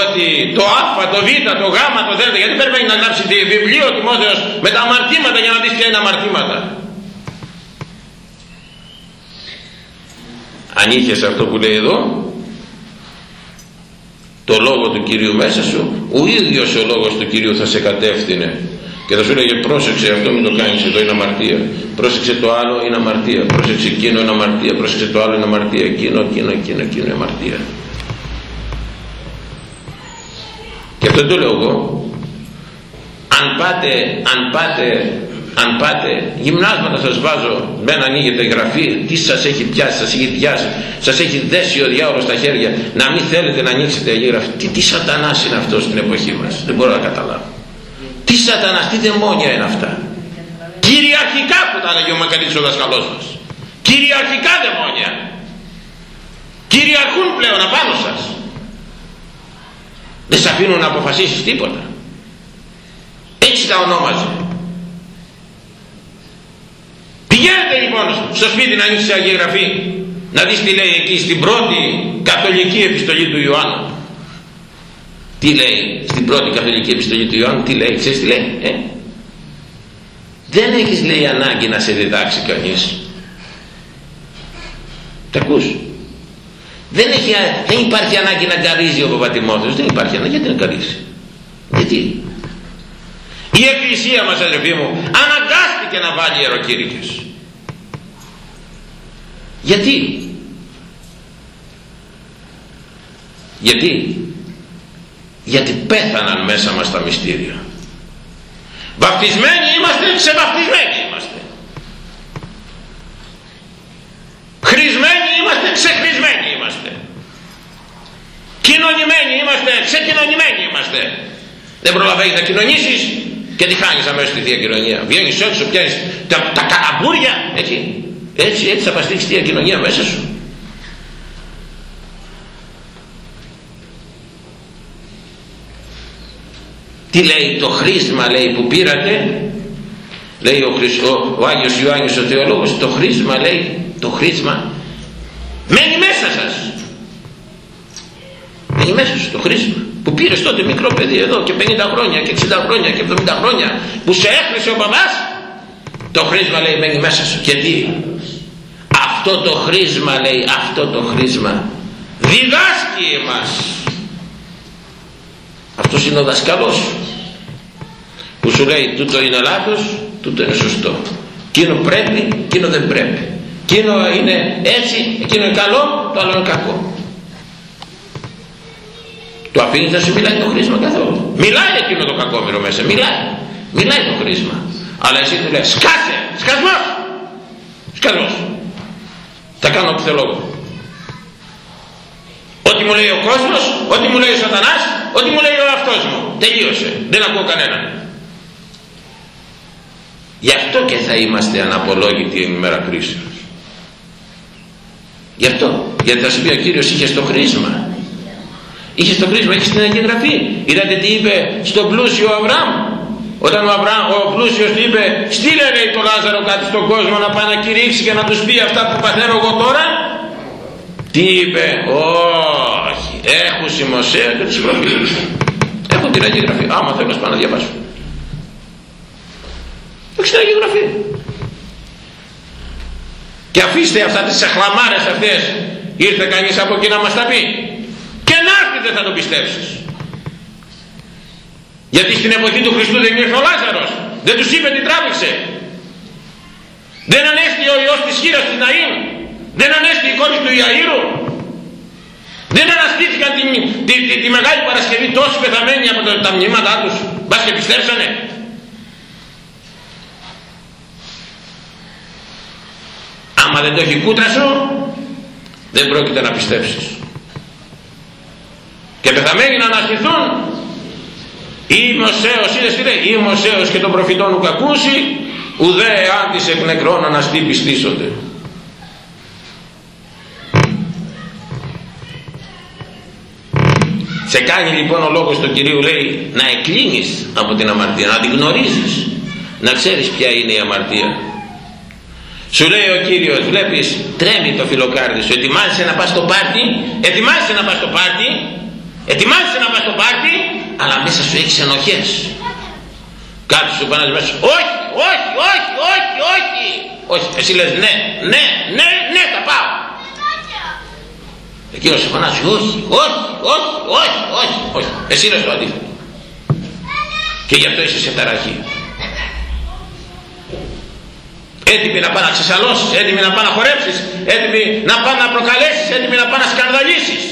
ότι το Α, το Β, το Γ, το Δ, γιατί περιμένεις να γράψει τη βιβλίο ο Τιμόθεος με τα αμαρτήματα για να δεις ποια είναι αμαρτήματα; Αν είχες αυτό που λέει εδώ, το λόγο του Κυρίου μέσα σου ο ίδιος ο λόγος του Κυρίου θα σε κατεύθυνε. Και θα σου λέγε πρόσεξε αυτό μην το κάνεις εδώ είναι αμαρτία. Πρόσεξε το άλλο είναι αμαρτία. Πρόσεξε εκείνο είναι αμαρτία. Πρόσεξε το άλλο είναι αμαρτία. Εκείνο, εκείνο, εκείνο, εκείνο είναι αμαρτία. Και αυτό το λέω εγώ. Αν πάτε, αν πάτε αν πάτε γυμνάσματα σας βάζω δεν ανοίγετε γραφή τι σας έχει πιάσει, σας έχει πιάσει σας έχει δέσει ο διάολος στα χέρια να μην θέλετε να ανοίξετε Αγία Γραφή τι, τι σατανάς είναι αυτός στην εποχή μας δεν μπορώ να καταλάβω. Τι σατανάς, τι δαιμόνια είναι αυτά. Κυριαρχικά που τα έλεγε ο Μακαρίτης ο δασκαλός μας. Κυριαρχικά δαιμόνια. Κυριαρχούν πλέον απάνω σας. Δεν σε αφήνουν να αποφασίσεις τίποτα. Έτσι τα ονόμαζε Πηγαίνετε λοιπόν στο σπίτι να ανοίξει Αγία Γραφή να δεις τι λέει εκεί στην πρώτη καθολική επιστολή του Ιωάννου. Τι λέει στην πρώτη καθολική επιστολή του Ιωάννου, τι λέει, ξέρεις τι λέει, ε; Δεν έχεις λέει ανάγκη να σε διδάξει κανείς. Τα ακούς. Δεν, έχει, δεν υπάρχει ανάγκη να καρίζει ο Παπατημόθεος, δεν υπάρχει ανάγκη γιατί να καρίζει. Γιατί; Η εκκλησία μας αδερφοί μου αναγκάστηκε να βάλει ιεροκήρυκες. Γιατί; Γιατί; Γιατί πέθαναν μέσα μας τα μυστήρια. Βαπτισμένοι είμαστε, ξεβαπτισμένοι είμαστε. Χρησμένοι είμαστε, ξεχρησμένοι είμαστε. Κοινωνημένοι είμαστε, ξεκοινωνημένοι είμαστε. Δεν προλαβαίνεις να κοινωνήσεις και τι χάνεις αμέσως στη Θεία Κοινωνία. Βγαίνεις έξω, πιάνεις τα, τα καλαμπούρια, έτσι. Έτσι, έτσι θα πας τη κοινωνία μέσα σου. Τι λέει το χρήσμα λέει που πήρατε λέει ο, Χριστό, ο Άγιος Ιωάννης ο Θεολόγος το χρήσμα λέει το χρήσμα μένει μέσα σας. Μένει μέσα σου το χρήσμα που πήρες τότε μικρό παιδί εδώ και 50 χρόνια και 60 χρόνια και 70 χρόνια που σε έχρισε ο παπάς. Το χρήσμα λέει μένει μέσα σου. Γιατί αυτό το χρήσμα λέει αυτό το χρήσμα διδάσκει εμάς. Αυτός είναι ο δασκαλός που σου λέει τούτο είναι λάθος τούτο είναι σωστό. Εκείνο πρέπει εκείνο δεν πρέπει. Εκείνο είναι έτσι εκείνο είναι καλό το άλλο είναι κακό το αφήνεις να σου μιλάει το χρήσμα καθόλου. Μιλάει εκείνο το κακόμοιρο μέσα μιλάει. Μιλάει το χρήσμα. Αλλά εσύ του λες σκάσε σκασμός σκασμός θα κάνω ό,τι θέλω Ό,τι μου λέει ο κόσμος, ό,τι μου λέει ο σατανάς, ό,τι μου λέει ο αυτός μου. Τελείωσε. Δεν ακούω κανέναν. Γι' αυτό και θα είμαστε αναπολόγητοι εν ημέρα κρίσεως. Γι' αυτό. Γιατί θα σου πει ο Κύριος είχες το χρήσμα. Είχες το χρήσμα, είχες την εγγραφή. Είδατε τι είπε στον πλούσιο Αβραάμ. Όταν ο, Αβραάμ, ο πλούσιος του είπε στείλε λέει το Λάζαρο κάτι στον κόσμο να πάει να κηρύξει και να τους πει αυτά που παθαίνω εγώ τώρα τι είπε, όχι, έχουν σημασία και τους προφίλους. Έχουν την Αγία Γραφή. Άμα θέλω να πάω να διαβάσω. Έχει την Αγία Γραφή. Και αφήστε αυτά τις αχλαμάρες αυτές. Ήρθε κανείς από εκεί να μας τα πει. Και να έρθει δεν θα το πιστέψεις. Γιατί στην εποχή του Χριστού δεν ήρθε ο Λάζαρος. Δεν τους είπε τι τράβηξε. Δεν ανέστη ο Υιός της χείρας της Ναΐν δεν ανέστη η κόρη του Ιαΐρου. Δεν αναστήθηκαν τη, τη, τη, τη, Μεγάλη Παρασκευή τόσοι πεθαμένοι από τα μνήματά τους. Μπας και πιστέψανε. Άμα δεν το έχει κούτρα σου, δεν πρόκειται να πιστέψεις. Και πεθαμένοι να αναστηθούν, ή Μωσέος, είδες τι λέει, ή Μωσέος και τον προφητών ουκ ακούσει, ουδέ αν της εκ νεκρών αναστεί πιστήσονται. Σε κάνει λοιπόν ο λόγος του Κυρίου λέει να εκκλίνεις από την αμαρτία, να την γνωρίζεις, να ξέρεις ποια είναι η αμαρτία. Σου λέει ο Κύριος, βλέπεις, τρέμει το φιλοκάρδι σου, ετοιμάζεσαι να πας στο πάρτι, ετοιμάζεσαι να πας στο πάρτι, ετοιμάζεσαι να πας στο πάρτι, αλλά μέσα σου έχεις ενοχές. Κάτι σου πάνε μέσα, όχι, όχι, όχι, όχι, όχι, όχι, εσύ λες ναι, ναι, ναι, ναι, θα πάω. Εκείνος σε φωνάζει όχι, όχι, όχι, όχι, όχι, όχι. Εσύ είναι στο αντίθετο. Και γι' αυτό είσαι σε ταραχή. Έτοιμη να πάει να ξεσαλώσεις, έτοιμη να πάει να χορέψεις, έτοιμη να πάει να προκαλέσεις, έτοιμη να πάει να σκανδαλίσεις.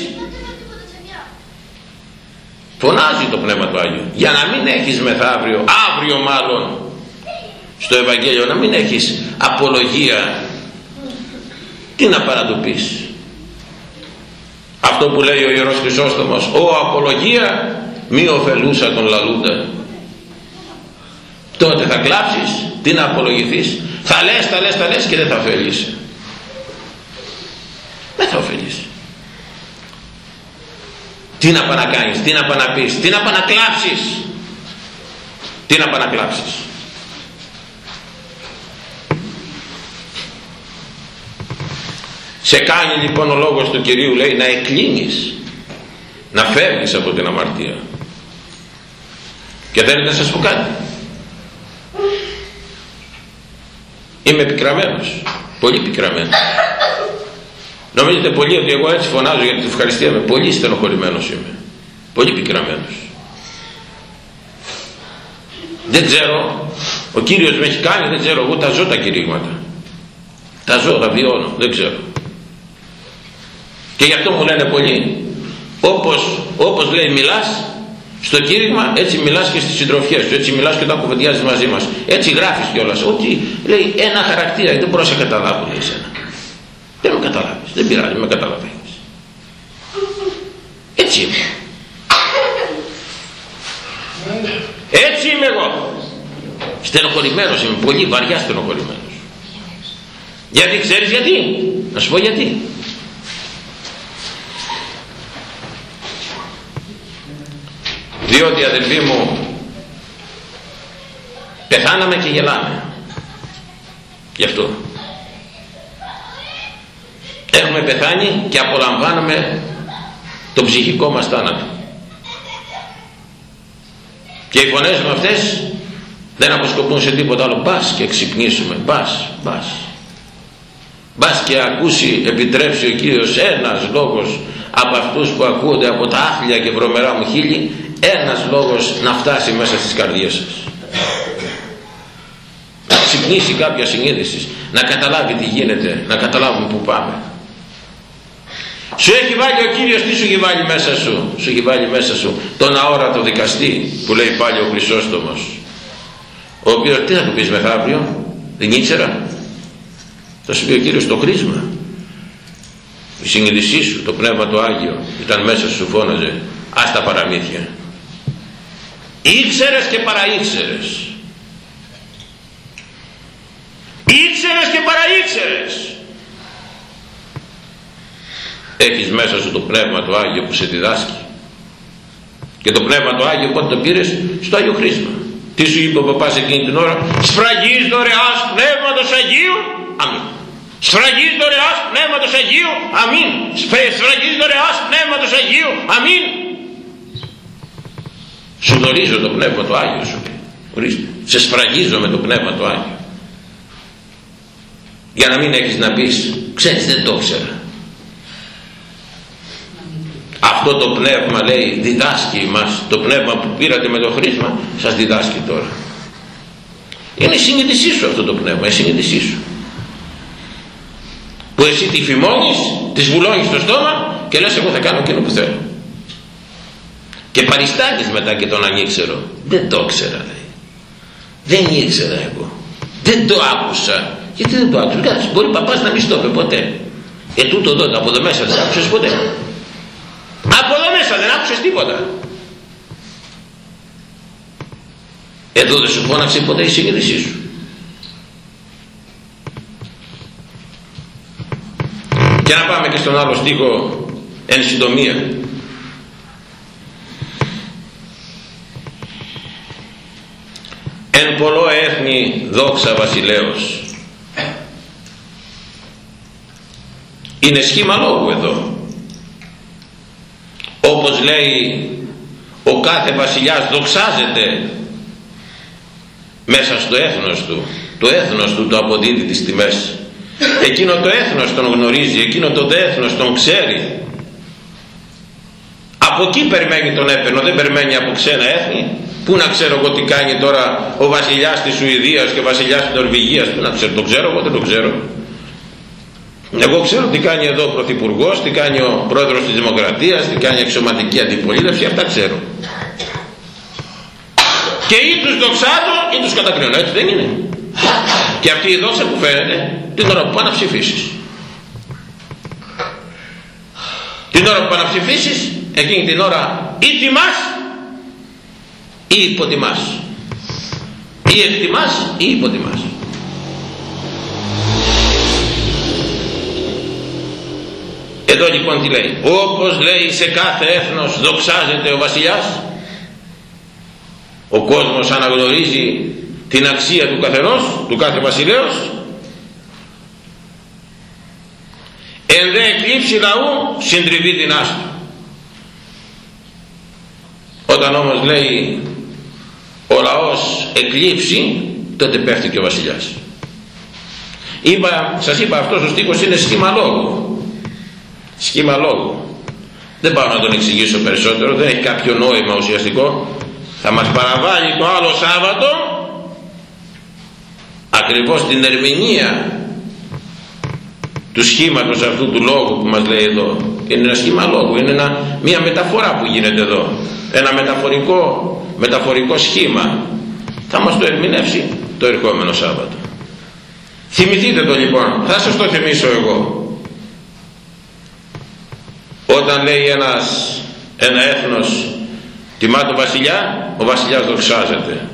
Φωνάζει το Πνεύμα του Άγιου. Για να μην έχεις μεθαύριο, αύριο μάλλον, στο Ευαγγέλιο, να μην έχεις απολογία. Τι να παρατοπίσεις αυτό που λέει ο Ιερός Χρυσόστομος «Ο απολογία μη ωφελούσα τον λαλούντα». Τότε θα κλάψεις, τι να απολογηθείς. Θα λες, θα λες, θα λες και δεν θα ωφελείς. Δεν θα ωφελείς. Τι να πάει να κάνεις, τι να πάει να πεις, τι να πάει να κλάψεις. Τι να πάει να κλάψεις. Σε κάνει λοιπόν ο λόγος του Κυρίου λέει να εκκλίνεις, να φεύγεις από την αμαρτία. Και θέλετε να σας πω κάτι. Είμαι πικραμένος, πολύ πικραμένος. Νομίζετε πολύ ότι εγώ έτσι φωνάζω για την ευχαριστία με πολύ στενοχωρημένος είμαι. Πολύ πικραμένος. Δεν ξέρω, ο Κύριος με έχει κάνει, δεν ξέρω, εγώ τα ζω τα κηρύγματα. Τα ζω, τα βιώνω, δεν ξέρω. Και γι' αυτό μου λένε πολλοί όπως, όπως λέει μιλάς στο κήρυγμα έτσι μιλάς και στις συντροφιές σου έτσι μιλάς και όταν κουβεντιάζεις μαζί μας. Έτσι γράφεις κιόλας. Ότι λέει ένα χαρακτήρα δεν μπορώ να σε καταλάβω λέει εσένα δεν με καταλάβεις. Δεν πειράζει με καταλαβαίνεις. Έτσι είμαι. Έτσι είμαι εγώ. Στενοχωρημένος είμαι πολύ βαριά στενοχωρημένος. Γιατί ξέρεις γιατί; Να σου πω γιατί. Διότι αδελφοί μου πεθάναμε και γελάμε. Γι' αυτό έχουμε πεθάνει και απολαμβάνουμε το ψυχικό μας θάνατο. Και οι φωνές μου αυτές δεν αποσκοπούν σε τίποτα άλλο. Μπας και ξυπνήσουμε. Μπας, μπας. Μπας και ακούσει επιτρέψει ο Κύριος ένας λόγος από αυτούς που ακούονται από τα άθλια και βρωμερά μου χείλη ένας λόγος να φτάσει μέσα στις καρδιές σας. Να ξυπνήσει κάποια συνείδηση να καταλάβει τι γίνεται να καταλάβουμε που πάμε σου έχει βάλει ο Κύριος τι σου έχει βάλει μέσα σου; Σου έχει βάλει μέσα σου τον αόρατο δικαστή που λέει πάλι ο Χρυσόστομος ο οποίος τι θα του πεις μεθαύριο δεν ήξερα θα σου πει ο Κύριος το χρήσμα. Η συνείδησή σου το Πνεύμα το Άγιο ήταν μέσα σου φώναζε. Ας τα παραμύθια. Ήξερες και παραήξερες. Ήξερες και παραήξερες έχεις μέσα σου το Πνεύμα το Άγιο που σε διδάσκει. Και το Πνεύμα το Άγιο πότε το πήρες; Στο Άγιο Χρήσμα. Τι σου είπε ο παπάς εκείνη την ώρα; Σφραγής δωρεάς Πνεύματος Αγίου Αμήν σφραγής δωρεάς Πνεύματος Αγίου Αμήν σφραγής δωρεάς Πνεύματος Αγίου Αμήν σου δωρίζω το Πνεύμα το Άγιο σου. Ορίστε. σε σφραγίζω με το Πνεύμα το Άγιο για να μην έχεις να πεις ξέρεις δεν το ήξερα αυτό το πνεύμα λέει διδάσκει μας. Το πνεύμα που πήρατε με το χρήσμα σας διδάσκει τώρα. Είναι η συνείδησή σου αυτό το πνεύμα η συνείδησή σου. Που εσύ τη φημώνεις της βουλώνεις στο στόμα και λες εγώ θα κάνω εκείνο που θέλω και παριστάνεις μετά και τον ανήξερο. Δεν το ήξερα λέει. δεν ήξερα εγώ. Δεν το άκουσα. Γιατί δεν το άκουσα. Κάτσε, μπορεί παπάς να μην στο είπε ποτέ. Ε τούτο εδώ από εδώ μέσα δεν άκουσες ποτέ από εδώ μέσα δεν άκουσες τίποτα. Εδώ δεν σου φώναξε ποτέ η συνείδησή σου. Και να πάμε και στον άλλο στίχο εν συντομία. Εν πολλό έθνη δόξα βασιλέως. Είναι σχήμα λόγου εδώ όπως λέει ο κάθε βασιλιάς δοξάζεται μέσα στο έθνος του. Το έθνος του το αποδίδει τις τιμές. Εκείνο το έθνος τον γνωρίζει εκείνο το έθνος τον ξέρει. Από εκεί περιμένει τον έπαινο δεν περιμένει από ξένα έθνη. Πού να ξέρω εγώ τι κάνει τώρα ο βασιλιάς της Σουηδίας και ο βασιλιάς της Νορβηγίας πού να ξέρω το ξέρω εγώ δεν το ξέρω εγώ ξέρω τι κάνει εδώ ο Πρωθυπουργός, τι κάνει ο Πρόεδρος της Δημοκρατίας, τι κάνει η εξωματική αντιπολίτευση, αυτά ξέρω. Και ή τους δοξάζω ή τους κατακρίνω, έτσι δεν είναι. Και αυτή η δόξα που φαίνεται την ώρα που πάνε να ψηφίσεις. Την ώρα που πάνε να ψηφίσεις, εκείνη την ώρα ή τιμάς ή υποτιμάς. Ή εκτιμάς ή υποτιμάς. Εδώ λοιπόν τι λέει. Όπως λέει σε κάθε έθνος δοξάζεται ο βασιλιάς. Ο κόσμος αναγνωρίζει την αξία του καθενός, του κάθε βασιλέως. Εν δε εκλείψει λαού συντριβεί την άστο. Όταν όμως λέει ο λαός εκλείψει τότε πέφτει και ο βασιλιάς. Είπα, σας είπα αυτός ο στίχος είναι σχήμα λόγου σχήμα λόγου. Δεν πάω να τον εξηγήσω περισσότερο δεν έχει κάποιο νόημα ουσιαστικό. Θα μας παραβάλει το άλλο Σάββατο ακριβώς την ερμηνεία του σχήματος αυτού του λόγου που μας λέει εδώ. Είναι ένα σχήμα λόγου είναι ένα, μια μεταφορά που γίνεται εδώ. Ένα μεταφορικό, μεταφορικό σχήμα. Θα μας το ερμηνεύσει το ερχόμενο Σάββατο. Θυμηθείτε το λοιπόν. Θα σας το θυμίσω εγώ όταν λέει ένας, ένα έθνος τιμά τον βασιλιά ο βασιλιάς δοξάζεται.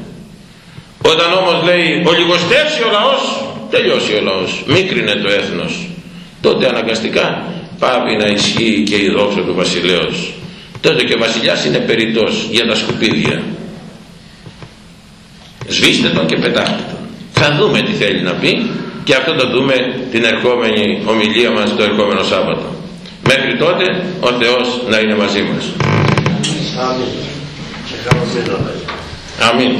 Όταν όμως λέει ο λιγοστεύσει ο λαός τελειώσει ο λαός μίκρινε το έθνος τότε αναγκαστικά πάβει να ισχύει και η δόξα του βασιλέως. Τότε και ο βασιλιάς είναι περιττός για τα σκουπίδια. Σβήστε τον και πετάχτε τον. Θα δούμε τι θέλει να πει και αυτό το δούμε την ερχόμενη ομιλία μας το ερχόμενο Σάββατο. Μέχρι τότε ο Θεός να είναι μαζί μας. Αμήν. Αμήν.